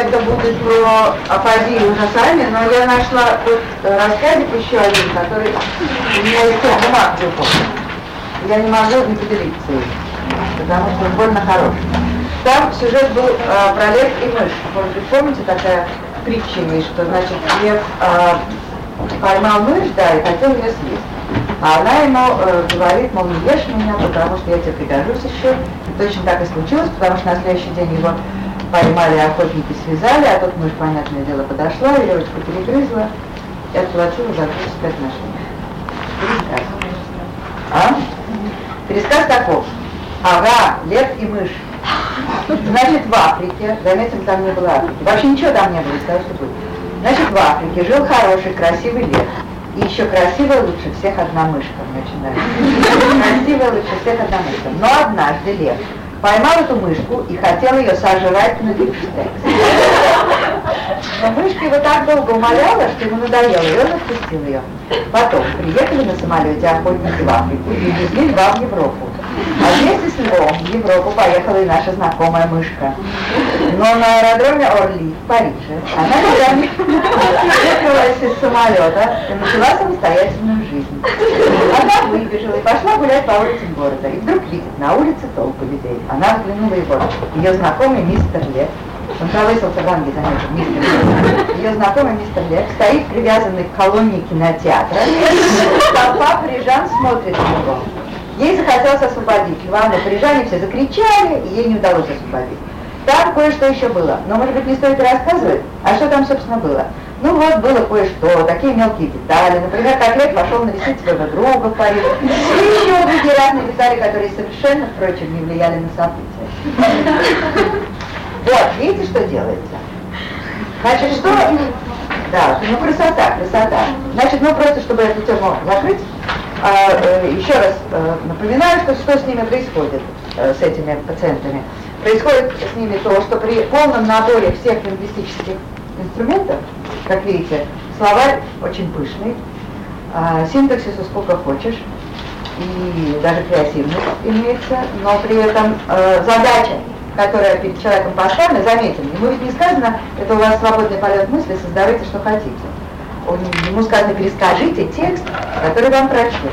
это будет про апазию ужасами, но я нашла вот рассказик еще один, который у меня есть бумаг Я не могу не поделиться им, потому что он больно хороший. Там сюжет был э, про лев и мышь. Может быть, помните, такая притча есть, что, значит, лев э, поймал мышь, да, и хотел ее съесть. А она ему э, говорит, мол, не ешь меня, потому что я тебе пригожусь еще. Точно так и случилось, потому что на следующий день его поймали охотники, связали, а тут мышь, понятное дело, подошла, веревочку перегрызла и отплатила за 35 отношений. Пересказ. А? Пересказ таков. Ага, лев и мышь. Значит, в Африке, заметим, там не было Африки. Вообще ничего там не было, скажу, что будет. Значит, в Африке жил хороший, красивый лев. И еще красивая лучше всех одна мышка начинает. Красивая лучше всех одна мышка. Но однажды лев поймал эту мышку и хотел ее сожрать на бифштекс. Но мышка его так долго умоляла, что ему надоело, и он отпустил ее. Потом приехали на самолете охотники в Африку и везли льва в Европу. А вместе с львом в Европу поехала и наша знакомая мышка. Но на аэродроме Орли в Париже она когда выбралась из самолета и начала самостоятельную жизнь. Она выбежала и пошла гулять по улицам города. И вдруг видит на улице толпу людей. Она взглянула его. Ее знакомый мистер Лев он повысился в ранге, заметил, мистер Лев. Ее знакомый мистер Лев стоит привязанный к колонне кинотеатра. Толпа парижан смотрит на него. Ей захотелось освободить льва, но все закричали, и ей не удалось освободить. Там кое-что еще было, но, может быть, не стоит рассказывать, а что там, собственно, было? Ну вот, было кое-что, такие мелкие детали, например, как Лев пошел навестить своего друга в Париж, и еще другие разные детали, которые совершенно, впрочем, не влияли на события. Вот, видите, что делается? Значит, что... Да, ну красота, красота. Значит, ну просто, чтобы эту тему закрыть, а, э, еще раз э, напоминаю, что, что с ними происходит, э, с этими пациентами. Происходит с ними то, что при полном наборе всех лингвистических инструментов, как видите, словарь очень пышный, э, синтаксису сколько хочешь, и даже креативность имеется, но при этом э, задача которая перед человеком поставлена, заметим, ему ведь не сказано, это у вас свободный полет мысли, создавайте, что хотите. Он, ему сказано, перескажите текст, который вам прочли.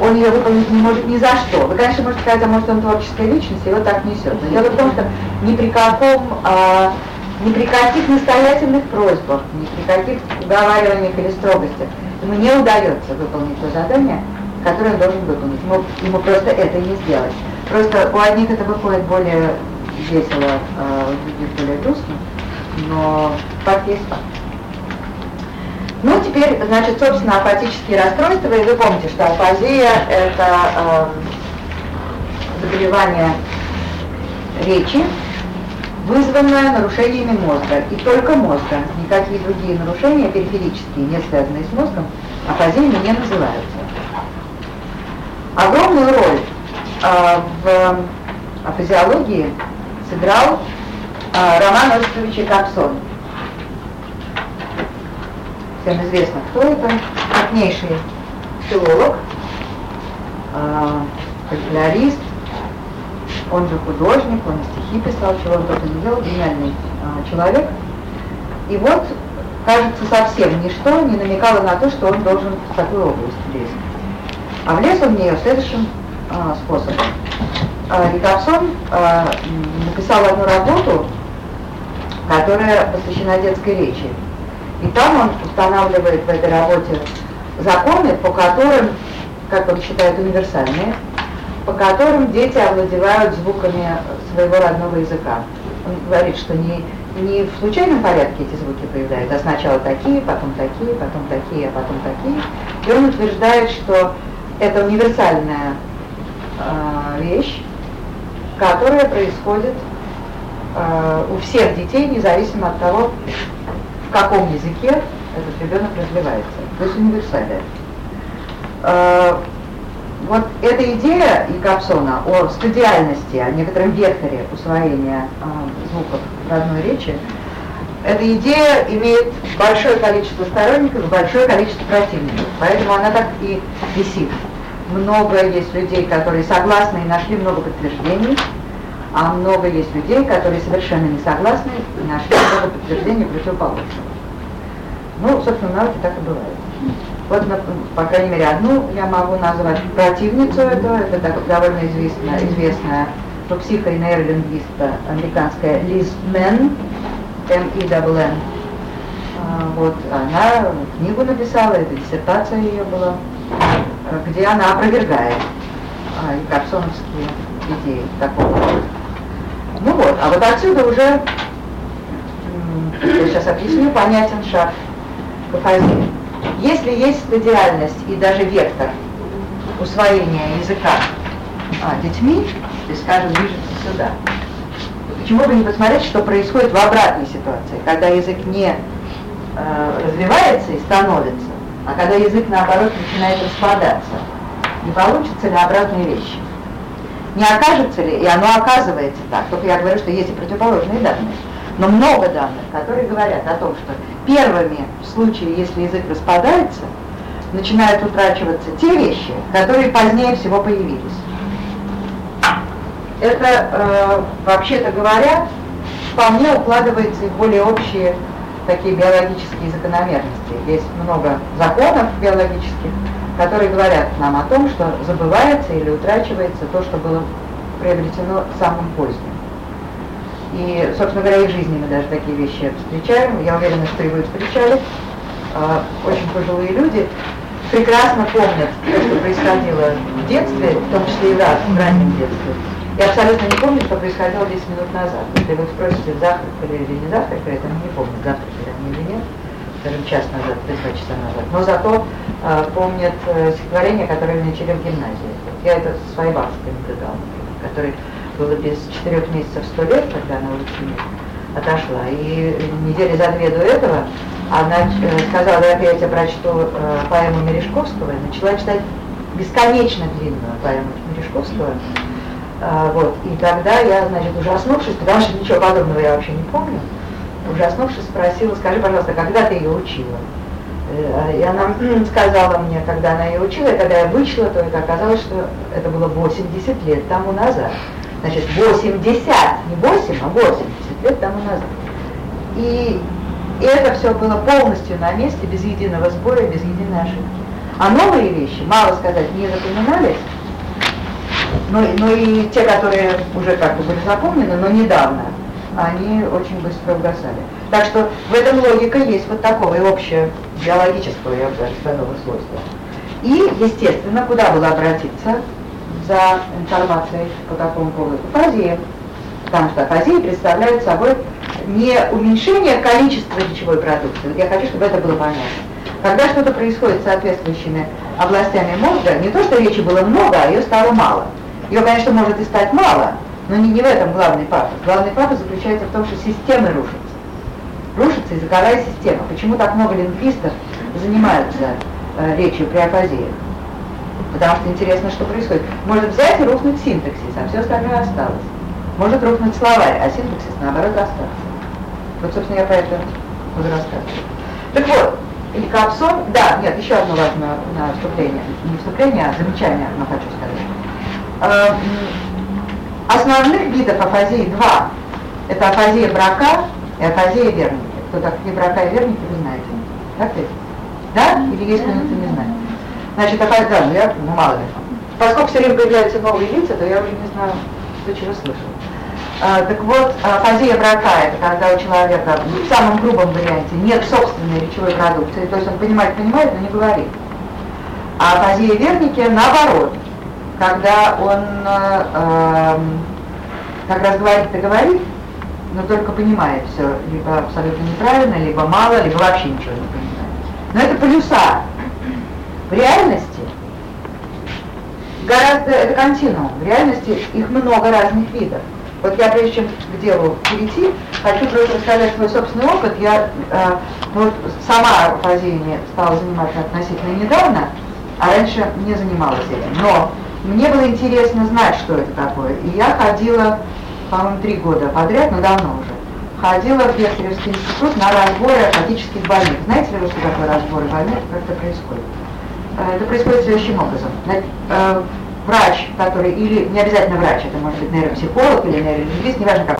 Он ее выполнить не может ни за что. Вы, конечно, можете сказать, а может он творческая личность, его так несет. Но дело в том, что ни при каком, а, ни при каких настоятельных просьбах, ни при каких уговариваниях или строгостях ему не удается выполнить то задание, которое он должен выполнить. Ему, ему просто это не сделать. Просто у одних это выходит более весело, а у других более грустно, но факт есть факт. Ну, теперь, значит, собственно, апатические расстройства, и вы помните, что апазия – это э, заболевание речи, вызванное нарушениями мозга, и только мозга. Никакие другие нарушения, периферические, не связанные с мозгом, апазиями не называются. Огромную роль а, в физиологии сыграл а, Роман Осипович Капсон. Всем известно, кто это. Крупнейший филолог, а, популярист, он же художник, он стихи писал, чего он только не делал, гениальный человек. И вот, кажется, совсем ничто не намекало на то, что он должен в такую область лезть. А влез он в нее следующим а, способом. А, Рикарсон а, написал одну работу, которая посвящена детской речи. И там он устанавливает в этой работе законы, по которым, как он считает, универсальные, по которым дети овладевают звуками своего родного языка. Он говорит, что не, не в случайном порядке эти звуки появляются, а сначала такие, потом такие, потом такие, а потом такие. И он утверждает, что это универсальная э, вещь, которая происходит э, у всех детей, независимо от того, в каком языке этот ребенок развивается. То есть универсалия. Вот эта идея Якобсона о стадиальности, о некотором векторе усвоения э, звуков родной речи, эта идея имеет большое количество сторонников и большое количество противников, поэтому она так и висит много есть людей, которые согласны и нашли много подтверждений, А много есть людей, которые совершенно не согласны и нашли много подтверждения противоположного. Ну, собственно, в науке так и бывает. Вот, по крайней мере, одну я могу назвать противницу этого, это так, довольно известная, известная ну, психо- и нейролингвистка американская Лиз Мен, М-И-Н. Вот, она книгу написала, это диссертация ее была, где она опровергает а, и Капсоновские идеи такого Ну вот, а вот отсюда уже, я сейчас объясню, понятен шаг к афазии. Если есть стадиальность и даже вектор усвоения языка а, детьми, есть, скажем, движется сюда, почему бы не посмотреть, что происходит в обратной ситуации, когда язык не э, развивается и становится, а когда язык, наоборот, начинает распадаться. Не получится ли обратные вещи? Не окажется ли, и оно оказывается так, только я говорю, что есть и противоположные данные, но много данных, которые говорят о том, что первыми в случае, если язык распадается, начинают утрачиваться те вещи, которые позднее всего появились. Это, э, вообще-то говоря, вполне укладывается в более общие такие биологические закономерности. Есть много законов биологических, которые говорят нам о том, что забывается или утрачивается то, что было приобретено самым поздним. И, собственно говоря, и в жизни мы даже такие вещи встречаем. Я уверена, что и вы встречали. А, очень пожилые люди прекрасно помнят то, что происходило в детстве, в том числе и в раннем детстве. Я абсолютно не помню, что происходило 10 минут назад. Если вы спросите, завтракали или не завтракали, это не помню, завтракали они или нет, скажем, час назад, или два часа назад. Но зато э, помнят э, стихотворение, которое начали в гимназии. Я это со своей бабушкой наблюдала, который было без четырех месяцев сто лет, когда она уже отошла. И недели за две до этого она э, сказала, опять я прочту э, поэму Мережковского, и начала читать бесконечно длинную поэму Мережковского. А, вот. И тогда я, значит, ужаснувшись, потому что ничего подобного я вообще не помню, ужаснувшись, спросила, скажи, пожалуйста, когда ты ее учила? Э, и она сказала мне, когда она ее учила, и когда я вычла, то это оказалось, что это было 80 лет тому назад. Значит, 80, не 8, а 80 лет тому назад. И, и это все было полностью на месте, без единого сбоя, без единой ошибки. А новые вещи, мало сказать, не запоминались, но, но и те, которые уже как бы были запомнены, но недавно, они очень быстро угасали. Так что в этом логика есть вот такого и общего биологического, я бы сказала, свойства. И, естественно, куда было обратиться? За информацией по такому поводу. Фазия. Потому что фазия представляет собой не уменьшение количества речевой продукции. Вот я хочу, чтобы это было понятно. Когда что-то происходит с соответствующими областями мозга, не то, что речи было много, а ее стало мало. Ее, конечно, может и стать мало, но не, не в этом главный пафос. Главный пафос заключается в том, что системы рушатся. Рушится языковая система. Почему так много лингвистов занимаются э, речью при афазии? Потому что интересно, что происходит. Может взять и рухнуть синтаксис, а все остальное осталось. Может рухнуть словарь, а синтаксис наоборот остался. Вот, собственно, я про это буду рассказывать. Так вот, и Капсон, да, нет, еще одно важное на вступление, не вступление, а замечание но хочу сказать. Эм, основных видов афазии два. Это афазия брака и афазия верники. Кто такие брака и верники, вы знаете. Так ли? Да? Или есть кто-нибудь, не знает? Значит, опоздал, ну, я, ну мало ли. Поскольку все время появляются новые лица, то я уже не знаю, что чего слышал. А, так вот, афазия брака – это когда у человека в самом грубом варианте нет собственной речевой продукции, то есть он понимает, понимает, но не говорит. А афазия верники наоборот, когда он э, как раз говорит и говорит, но только понимает все, либо абсолютно неправильно, либо мало, либо вообще ничего не понимает. Но это полюса в реальности гораздо, это континуум, в реальности их много разных видов. Вот я, прежде чем к делу перейти, хочу просто рассказать свой собственный опыт. Я э, ну, вот сама фазией стала заниматься относительно недавно, а раньше не занималась этим. Но мне было интересно знать, что это такое. И я ходила, по-моему, три года подряд, но давно уже, ходила в Бехтеревский институт на разборы акадических больных. Знаете ли вы, что такое разборы больных, как это происходит? Э, это происходит следующим образом. Э, врач, который, или не обязательно врач, это может быть нейропсихолог или нейролингвист, неважно как,